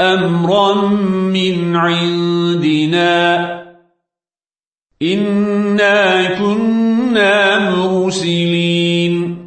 أمرا من عندنا. إنا كنا مرسلين.